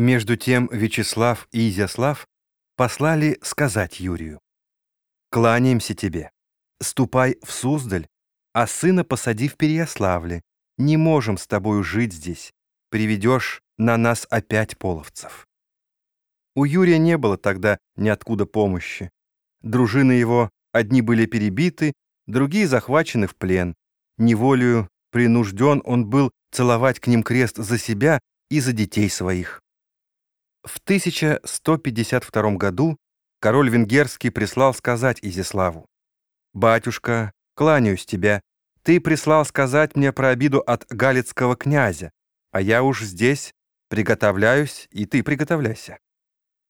Между тем Вячеслав и Изяслав послали сказать Юрию. «Кланяемся тебе. Ступай в Суздаль, а сына посади в Переяславле. Не можем с тобою жить здесь. Приведешь на нас опять половцев». У Юрия не было тогда ниоткуда помощи. Дружины его одни были перебиты, другие захвачены в плен. Неволею принужден он был целовать к ним крест за себя и за детей своих. В 1152 году король венгерский прислал сказать Изяславу, «Батюшка, кланяюсь тебя, ты прислал сказать мне про обиду от галицкого князя, а я уж здесь приготовляюсь, и ты приготовляйся».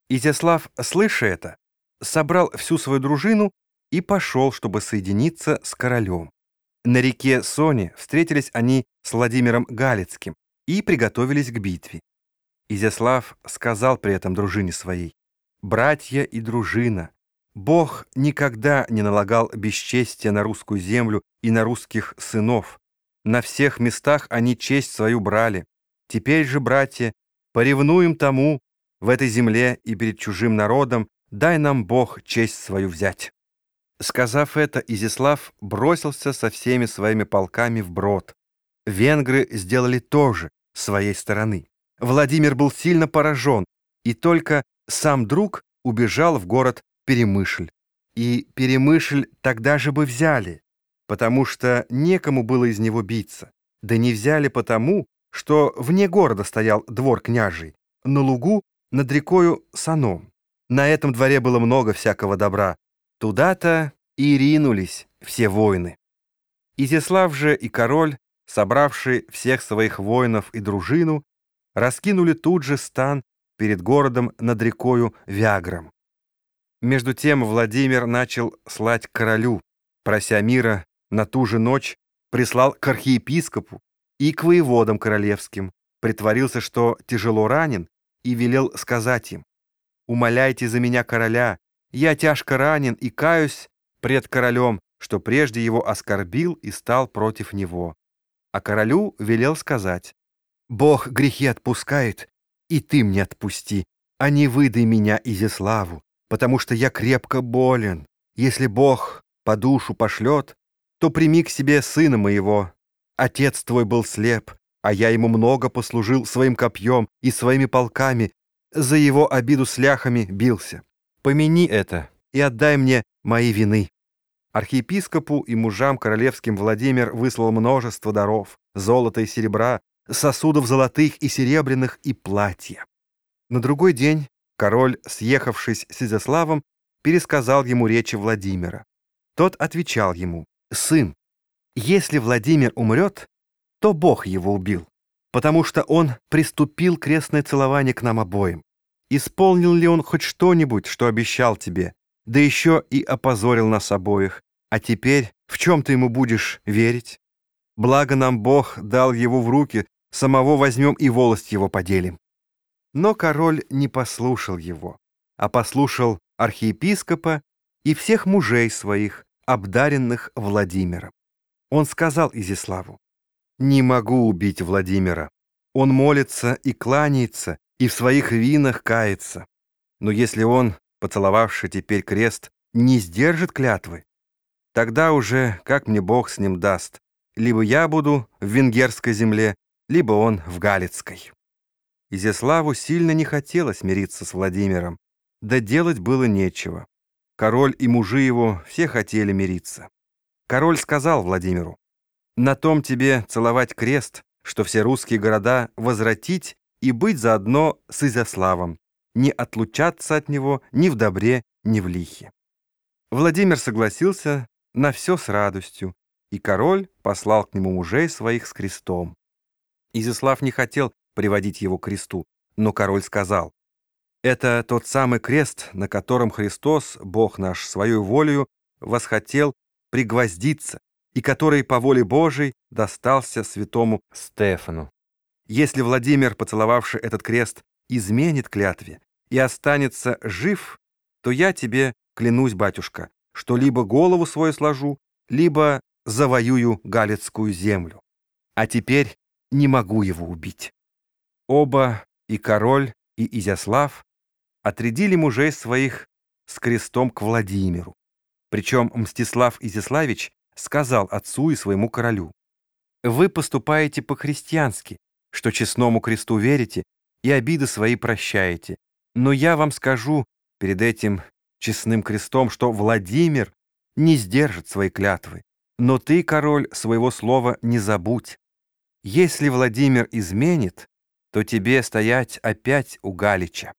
Изяслав, слыша это, собрал всю свою дружину и пошел, чтобы соединиться с королем. На реке Соне встретились они с Владимиром Галицким и приготовились к битве. Изяслав сказал при этом дружине своей, «Братья и дружина, Бог никогда не налагал бесчестия на русскую землю и на русских сынов. На всех местах они честь свою брали. Теперь же, братья, поревнуем тому, в этой земле и перед чужим народом, дай нам Бог честь свою взять». Сказав это, Изяслав бросился со всеми своими полками в брод. Венгры сделали то же своей стороны. Владимир был сильно поражен, и только сам друг убежал в город Перемышль. И Перемышль тогда же бы взяли, потому что некому было из него биться. Да не взяли потому, что вне города стоял двор княжий, на лугу над рекою Саном. На этом дворе было много всякого добра. Туда-то и ринулись все воины. Изяслав же и король, собравший всех своих воинов и дружину, раскинули тут же стан перед городом над рекою Вягром. Между тем Владимир начал слать королю, прося мира на ту же ночь, прислал к архиепископу и к воеводам королевским, притворился, что тяжело ранен, и велел сказать им, «Умоляйте за меня короля, я тяжко ранен и каюсь пред королем, что прежде его оскорбил и стал против него». А королю велел сказать, Бог грехи отпускает, и ты мне отпусти, а не выдай меня Изяславу, потому что я крепко болен. Если Бог по душу пошлет, то прими к себе сына моего. Отец твой был слеп, а я ему много послужил своим копьем и своими полками, за его обиду с ляхами бился. Помяни это и отдай мне мои вины». Архиепископу и мужам королевским Владимир выслал множество даров, золота и серебра, сосудов золотых и серебряных и платья. На другой день король, съехавшись с Изяславом, пересказал ему речи Владимира. Тот отвечал ему, «Сын, если Владимир умрет, то Бог его убил, потому что он приступил крестное целование к нам обоим. Исполнил ли он хоть что-нибудь, что обещал тебе, да еще и опозорил нас обоих, а теперь в чем ты ему будешь верить? Благо нам Бог дал его в руки самого возьмем и волость его поделим». Но король не послушал его, а послушал архиепископа и всех мужей своих, обдаренных Владимиром. Он сказал Изиславу, «Не могу убить Владимира. Он молится и кланяется, и в своих винах кается. Но если он, поцеловавший теперь крест, не сдержит клятвы, тогда уже как мне Бог с ним даст. Либо я буду в венгерской земле, либо он в Галицкой. Изяславу сильно не хотелось мириться с Владимиром, да делать было нечего. Король и мужи его все хотели мириться. Король сказал Владимиру, «На том тебе целовать крест, что все русские города возвратить и быть заодно с Изяславом, не отлучаться от него ни в добре, ни в лихе». Владимир согласился на все с радостью, и король послал к нему мужей своих с крестом. Изяслав не хотел приводить его к кресту, но король сказал, «Это тот самый крест, на котором Христос, Бог наш, свою волею восхотел пригвоздиться, и который по воле Божией достался святому Стефану. Если Владимир, поцеловавший этот крест, изменит клятве и останется жив, то я тебе клянусь, батюшка, что либо голову свою сложу, либо завоюю Галицкую землю. А теперь не могу его убить. Оба, и король, и Изяслав отрядили мужей своих с крестом к Владимиру. Причем Мстислав Изяславич сказал отцу и своему королю, «Вы поступаете по-христиански, что честному кресту верите и обиды свои прощаете. Но я вам скажу перед этим честным крестом, что Владимир не сдержит свои клятвы. Но ты, король, своего слова не забудь. Если Владимир изменит, то тебе стоять опять у Галича.